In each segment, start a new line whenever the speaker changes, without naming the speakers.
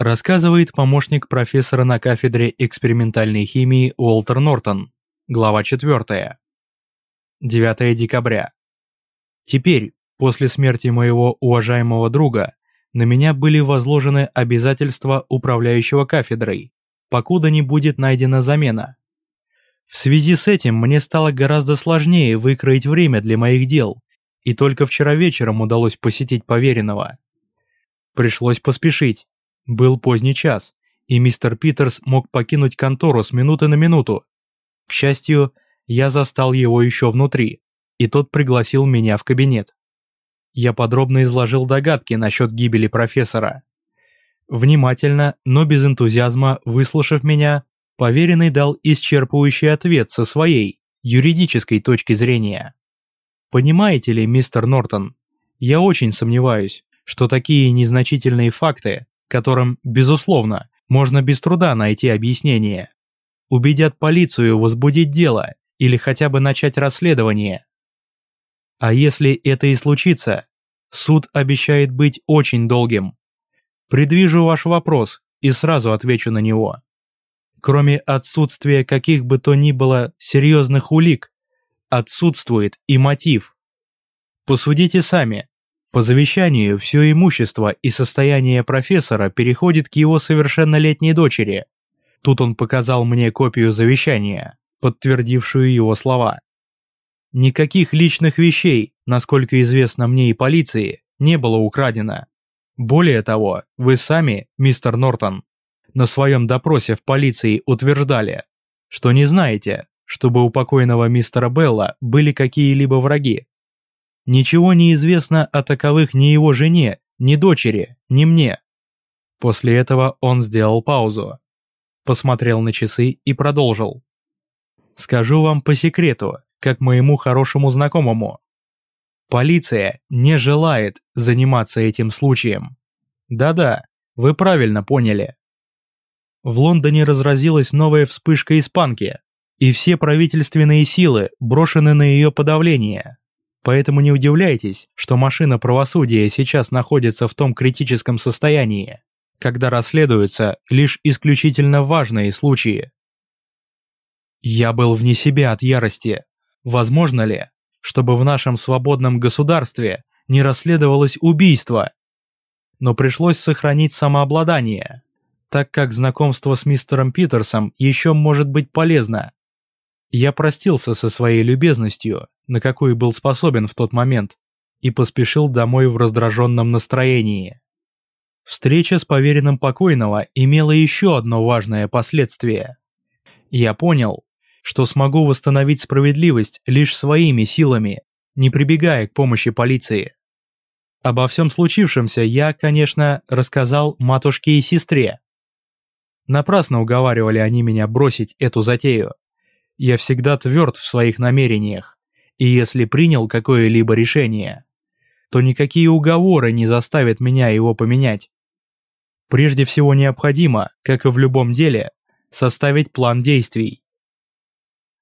Рассказывает помощник профессора на кафедре экспериментальной химии Уолтер Нортон. Глава 4. 9 декабря. Теперь, после смерти моего уважаемого друга, на меня были возложены обязательства управляющего кафедрой, покуда не будет найдена замена. В связи с этим мне стало гораздо сложнее выкроить время для моих дел, и только вчера вечером удалось посетить поверенного. Пришлось поспешить. Был поздний час, и мистер Питерс мог покинуть контору с минуты на минуту. К счастью, я застал его еще внутри, и тот пригласил меня в кабинет. Я подробно изложил догадки насчет гибели профессора. Внимательно, но без энтузиазма, выслушав меня, Поверенный дал исчерпывающий ответ со своей, юридической точки зрения. Понимаете ли, мистер Нортон, я очень сомневаюсь, что такие незначительные факты, которым, безусловно, можно без труда найти объяснение, убедят полицию возбудить дело или хотя бы начать расследование. А если это и случится, суд обещает быть очень долгим. Предвижу ваш вопрос и сразу отвечу на него. Кроме отсутствия каких бы то ни было серьезных улик, отсутствует и мотив. Посудите сами. По завещанию все имущество и состояние профессора переходит к его совершеннолетней дочери. Тут он показал мне копию завещания, подтвердившую его слова. Никаких личных вещей, насколько известно мне и полиции, не было украдено. Более того, вы сами, мистер Нортон, на своем допросе в полиции утверждали, что не знаете, чтобы у покойного мистера Белла были какие-либо враги. Ничего не известно о таковых ни его жене, ни дочери, ни мне. После этого он сделал паузу, посмотрел на часы и продолжил. Скажу вам по секрету, как моему хорошему знакомому. Полиция не желает заниматься этим случаем. Да-да, вы правильно поняли в Лондоне разразилась новая вспышка испанки, и все правительственные силы брошены на ее подавление. Поэтому не удивляйтесь, что машина правосудия сейчас находится в том критическом состоянии, когда расследуются лишь исключительно важные случаи. Я был вне себя от ярости. Возможно ли, чтобы в нашем свободном государстве не расследовалось убийство? Но пришлось сохранить самообладание так как знакомство с мистером Питерсом еще может быть полезно. Я простился со своей любезностью, на какую был способен в тот момент, и поспешил домой в раздраженном настроении. Встреча с поверенным покойного имела еще одно важное последствие. Я понял, что смогу восстановить справедливость лишь своими силами, не прибегая к помощи полиции. Обо всем случившемся я, конечно, рассказал матушке и сестре, Напрасно уговаривали они меня бросить эту затею. Я всегда тверд в своих намерениях, и если принял какое-либо решение, то никакие уговоры не заставят меня его поменять. Прежде всего необходимо, как и в любом деле, составить план действий.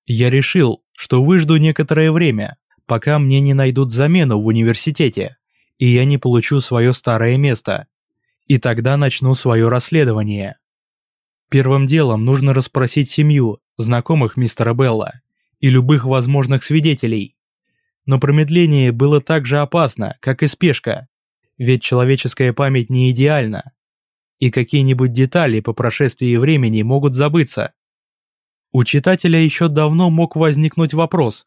Я решил, что выжду некоторое время, пока мне не найдут замену в университете, и я не получу свое старое место. И тогда начну свое расследование. Первым делом нужно расспросить семью, знакомых мистера Белла и любых возможных свидетелей. Но промедление было так же опасно, как и спешка, ведь человеческая память не идеальна, и какие-нибудь детали по прошествии времени могут забыться. У читателя еще давно мог возникнуть вопрос.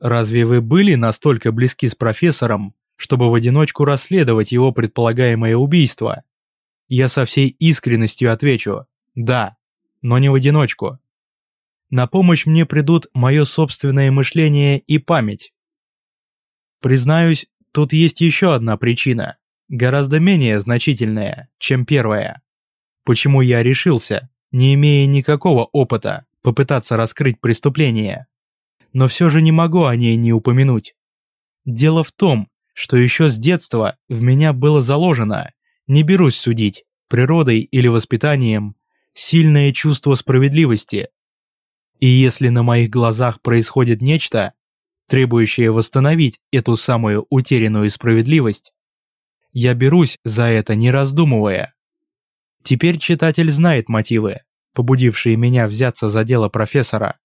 Разве вы были настолько близки с профессором, чтобы в одиночку расследовать его предполагаемое убийство? Я со всей искренностью отвечу, да, но не в одиночку. На помощь мне придут мое собственное мышление и память. Признаюсь, тут есть еще одна причина, гораздо менее значительная, чем первая. Почему я решился, не имея никакого опыта, попытаться раскрыть преступление? Но все же не могу о ней не упомянуть. Дело в том, что еще с детства в меня было заложено, не берусь судить, природой или воспитанием, сильное чувство справедливости. И если на моих глазах происходит нечто, требующее восстановить эту самую утерянную справедливость, я берусь за это не раздумывая. Теперь читатель знает мотивы, побудившие меня взяться за дело профессора.